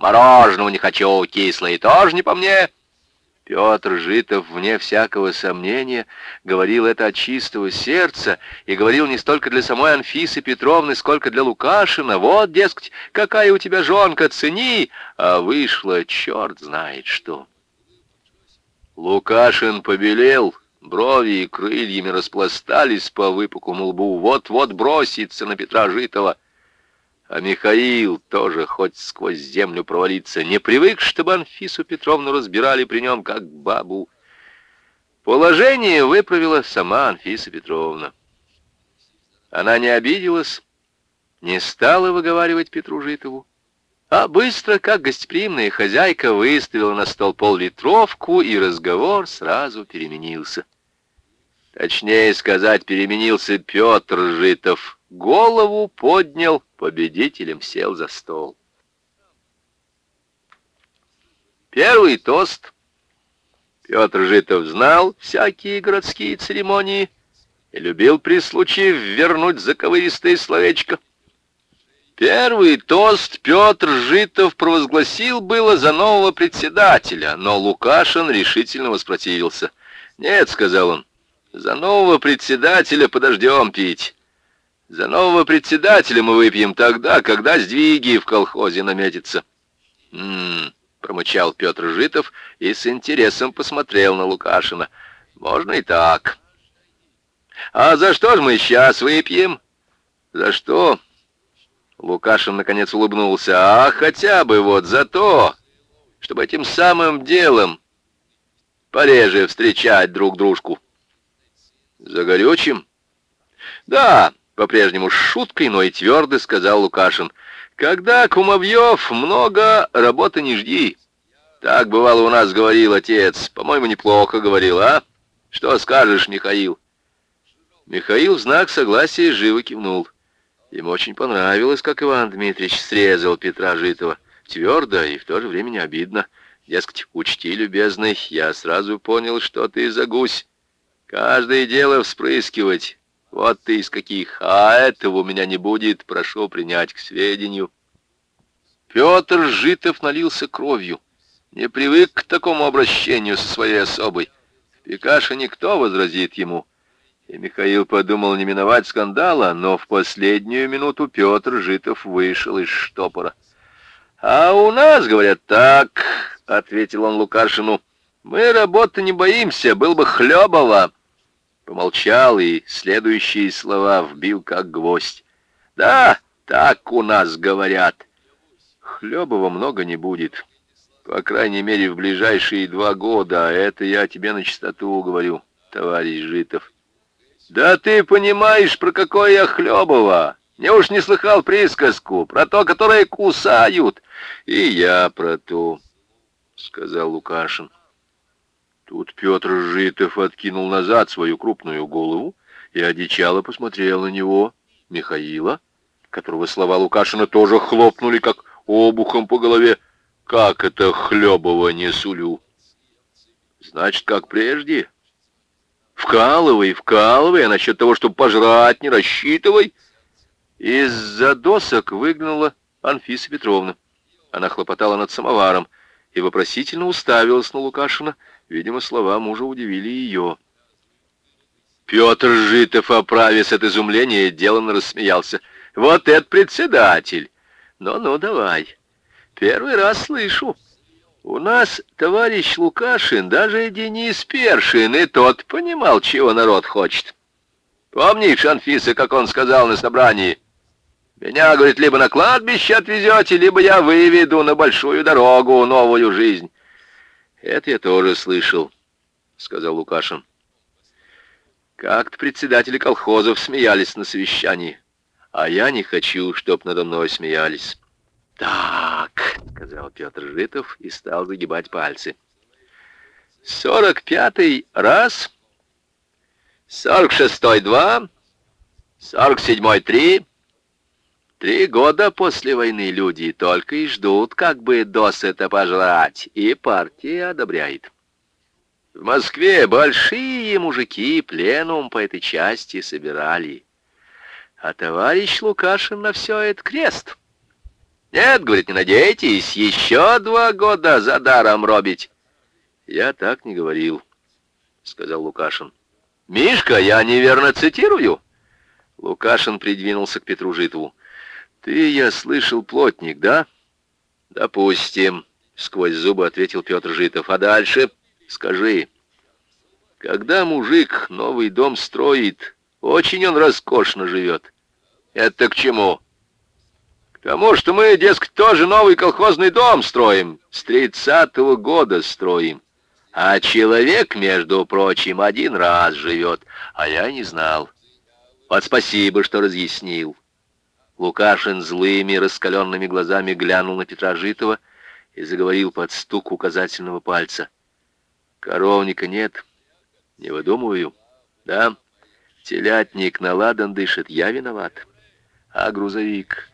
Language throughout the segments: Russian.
Мороженого не хочу, кислое тоже не по мне. Петр Житов, вне всякого сомнения, говорил это от чистого сердца и говорил не столько для самой Анфисы Петровны, сколько для Лукашина. Вот, дескать, какая у тебя жонка, цени, а вышло черт знает что. Лукашин побелел, брови и крыльями распластались по выпуклому лбу, вот-вот бросится на Петра Житова. А Михаил тоже хоть сквозь землю провалиться, не привык, чтобы Анфису Петровну разбирали при нем как бабу. Положение выправила сама Анфиса Петровна. Она не обиделась, не стала выговаривать Петру Житову, а быстро, как гостеприимная хозяйка, выставила на стол пол-литровку, и разговор сразу переменился. Точнее сказать, переменился Петр Житов. Голову поднял, победителем сел за стол. Первый тост. Петр Житов знал всякие городские церемонии и любил при случае вернуть заковыристое словечко. Первый тост Петр Житов провозгласил было за нового председателя, но Лукашин решительно воспротивился. «Нет», — сказал он, — «за нового председателя подождем пить». За нового председателя мы выпьем тогда, когда сдвиги в колхозе наметятся. М-м, промычал Петр Житов и с интересом посмотрел на Лукашина. Можно и так. А за что же мы сейчас выпьем? За что? Лукашин наконец улыбнулся. А хотя бы вот за то, чтобы этим самым делом пореже встречать друг дружку. За горючим? Да, по-прежнему с шуткой, но и твердо сказал Лукашин. «Когда кумовьев много, работы не жди. Так, бывало, у нас говорил отец. По-моему, неплохо говорил, а? Что скажешь, Михаил?» Михаил в знак согласия живо кивнул. Ему очень понравилось, как Иван Дмитриевич срезал Петра Житова. Твердо и в то же время не обидно. Дескать, учти, любезный, я сразу понял, что ты за гусь. Каждое дело вспрыскивать, вот ты из каких, а этого у меня не будет, прошу принять к сведению. Петр Житов налился кровью, не привык к такому обращению со своей особой. В Пикаше никто возразит ему. И Михаил подумал не миновать скандала, но в последнюю минуту Петр Житов вышел из штопора. «А у нас, говорят, так», — ответил он Лукашину, — «мы работы не боимся, был бы Хлебова». Помолчал и следующие слова вбил как гвоздь. «Да, так у нас говорят. Хлебова много не будет. По крайней мере, в ближайшие два года. А это я тебе на чистоту говорю, товарищ Житов». «Да ты понимаешь, про какое я Хлебова? Не уж не слыхал присказку, про то, которое кусают?» «И я про то», — сказал Лукашин. Тут Петр Житов откинул назад свою крупную голову и одичало посмотрел на него, Михаила, которого слова Лукашина тоже хлопнули, как обухом по голове. «Как это хлебово не сулю?» «Значит, как прежде?» «Вкалывай, вкалывай, а насчет того, чтобы пожрать, не рассчитывай!» Из-за досок выглянула Анфиса Петровна. Она хлопотала над самоваром и вопросительно уставилась на Лукашина, Видимо, слова мужа удивили ее. Петр Житов, оправясь от изумления, деланно рассмеялся. «Вот это председатель! Ну-ну, давай. Первый раз слышу. У нас товарищ Лукашин, даже Денис Першин, и тот понимал, чего народ хочет. Помнишь, Анфиса, как он сказал на собрании? Меня, говорит, либо на кладбище отвезете, либо я выведу на большую дорогу новую жизнь». «Это я тоже слышал», — сказал Лукашин. «Как-то председатели колхозов смеялись на совещании, а я не хочу, чтоб надо мной смеялись». «Так», — сказал Петр Житов и стал загибать пальцы. «Сорок пятый раз, сорок шестой два, сорок седьмой три». Три года после войны люди только и ждут, как бы досыта пожрать, и партия одобряет. В Москве большие мужики пленум по этой части собирали. А товарищ Лукашин на все это крест. Нет, говорит, не надейтесь, еще два года за даром робить. Я так не говорил, сказал Лукашин. Мишка, я неверно цитирую. Лукашин придвинулся к Петру Житову. Ты, я слышал, плотник, да? Допустим, сквозь зубы ответил Петр Житов. А дальше скажи. Когда мужик новый дом строит, очень он роскошно живет. Это к чему? К тому, что мы, дескать, тоже новый колхозный дом строим. С тридцатого года строим. А человек, между прочим, один раз живет. А я не знал. Вот спасибо, что разъяснил. Лукашин злыми, раскаленными глазами глянул на Петра Житова и заговорил под стук указательного пальца. Коровника нет. Не выдумываю. Да, телятник наладан дышит, я виноват. А грузовик,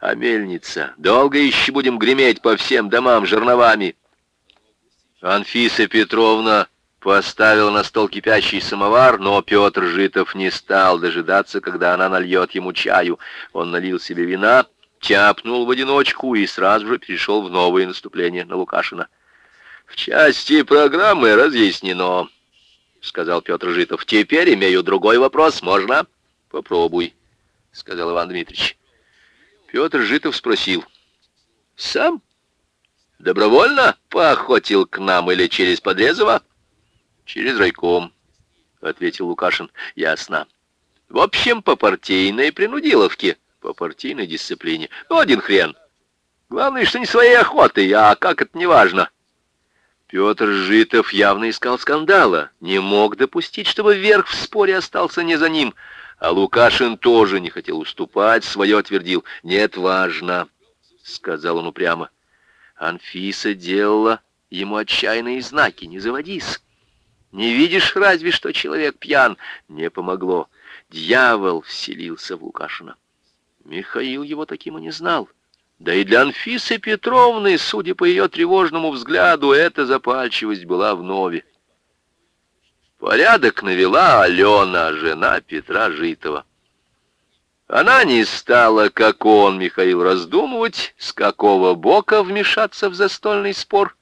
а мельница. Долго еще будем греметь по всем домам жерновами. Анфиса Петровна поставила на стол кипящий самовар, но Петр Житов не стал дожидаться, когда она нальет ему чаю. Он налил себе вина, тяпнул в одиночку и сразу же перешел в новое наступление на Лукашина. В части программы разъяснено, — сказал Петр Житов. «Теперь имею другой вопрос. Можно?» «Попробуй», — сказал Иван Дмитриевич. Петр Житов спросил. «Сам? Добровольно поохотил к нам или через Подрезова?» «Через райком», — ответил Лукашин. «Ясно. В общем, по партийной принудиловке, по партийной дисциплине. Ну, один хрен. Главное, что не своей охотой, а как это неважно. Петр Житов явно искал скандала, не мог допустить, чтобы верх в споре остался не за ним, а Лукашин тоже не хотел уступать, свое отвердил. «Нет, важно», — сказал он упрямо. Анфиса делала ему отчаянные знаки. «Не заводись! Не видишь разве, что человек пьян?» Не помогло. Дьявол вселился в Лукашина. Михаил его таким и не знал. Да и для Анфисы Петровны, судя по ее тревожному взгляду, эта запальчивость была вновь. Порядок навела Алена, жена Петра Житова. Она не стала, как он, Михаил, раздумывать, с какого бока вмешаться в застольный спор —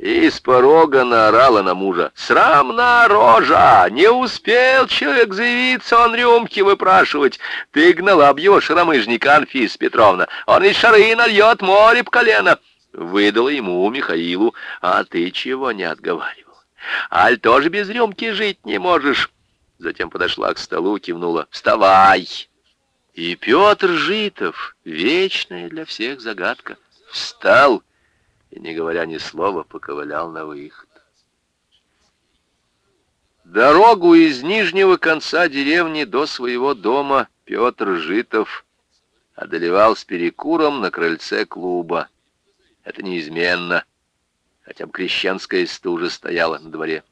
и с порога наорала на мужа. «Срамна рожа! Не успел человек заявиться, он рюмки выпрашивать. Ты гнала б его шаромыжника, Анфис Петровна. Он из шары нальет море по колено». Выдала ему, Михаилу, «А ты чего не отговаривал? Аль тоже без рюмки жить не можешь?» Затем подошла к столу, кивнула. «Вставай!» И Петр Житов, вечная для всех загадка, встал и, не говоря ни слова, поковылял на выход. Дорогу из нижнего конца деревни до своего дома Петр Житов одолевал с перекуром на крыльце клуба. Это неизменно, хотя бы крещенская стужа стояла на дворе.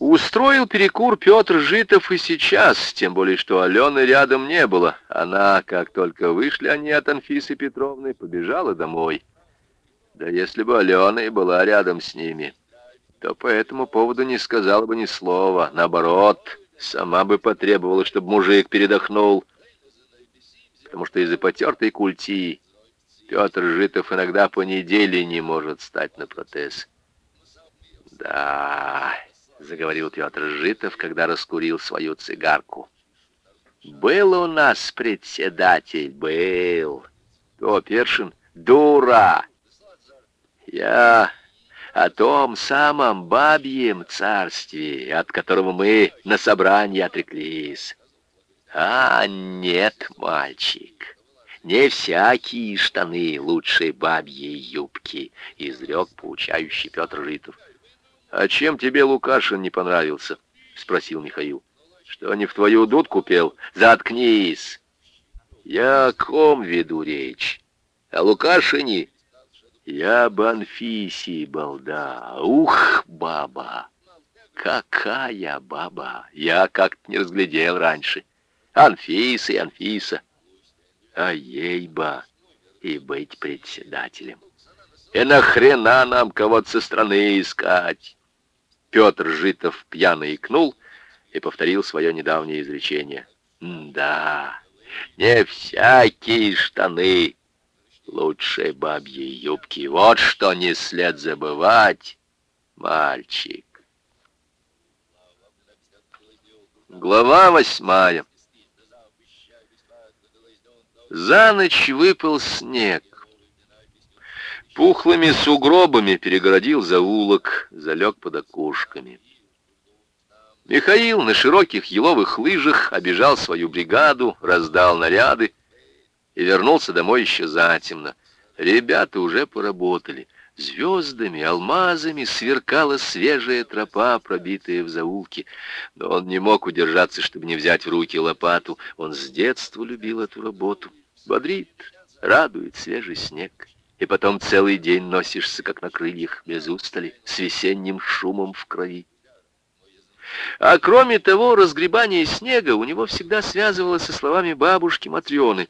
Устроил перекур Петр Житов и сейчас, тем более, что Алены рядом не было. Она, как только вышли они от Анфисы Петровны, побежала домой. Да если бы Алена и была рядом с ними, то по этому поводу не сказала бы ни слова. Наоборот, сама бы потребовала, чтобы мужик передохнул. Потому что из-за потертой культи Петр Житов иногда по неделе не может стать на протез. Да... — заговорил Петр Житов, когда раскурил свою цигарку. «Был у нас председатель, был. То Першин, дура. Я о том самом бабьем царстве, от которого мы на собрании отреклись. А нет, мальчик, не всякие штаны лучше бабьей юбки, изрек поучающий Петр Житов. «А чем тебе Лукашин не понравился?» — спросил Михаил. «Что, не в твою дудку пел? Заткнись!» «Я о ком веду речь? О Лукашине?» «Я об Анфисии, балда! Ух, баба! Какая баба! Я как-то не разглядел раньше. Анфиса и Анфиса. А ей-ба и быть председателем. И нахрена нам кого-то со страны искать?» Петр Житов пьяно икнул и повторил свое недавнее изречение. «Да, Не всякие штаны, лучше бабьи юбки. Вот что не след забывать, мальчик. Глава восьмая. За ночь выпал снег. Пухлыми сугробами перегородил заулок, залег под окошками. Михаил на широких еловых лыжах обежал свою бригаду, раздал наряды и вернулся домой еще затемно. Ребята уже поработали. Звездами, алмазами сверкала свежая тропа, пробитая в заулке. Но он не мог удержаться, чтобы не взять в руки лопату. Он с детства любил эту работу. Бодрит, радует свежий снег. И потом целый день носишься, как на крыльях, без устали, с весенним шумом в крови. А кроме того, разгребание снега у него всегда связывалось со словами бабушки Матрёны,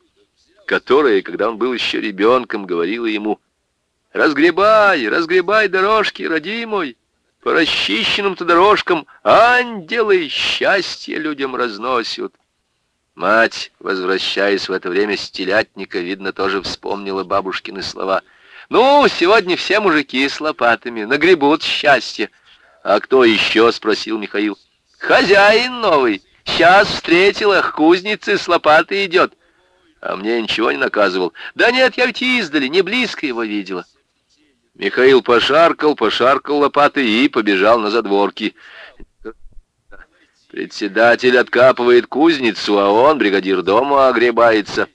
которая, когда он был еще ребенком, говорила ему «Разгребай, разгребай дорожки, родимой, по расчищенным-то дорожкам ангелы счастье людям разносят». Мать, возвращаясь в это время с телятника, видно, тоже вспомнила бабушкины слова. «Ну, сегодня все мужики с лопатами нагребут счастье». «А кто еще?» — спросил Михаил. «Хозяин новый. Сейчас встретила, к кузнице с лопатой идет. А мне ничего не наказывал. Да нет, я ведь издали, не близко его видела». Михаил пошаркал, пошаркал лопатой и побежал на задворки. Председатель откапывает кузницу, а он, бригадир дома, огребается.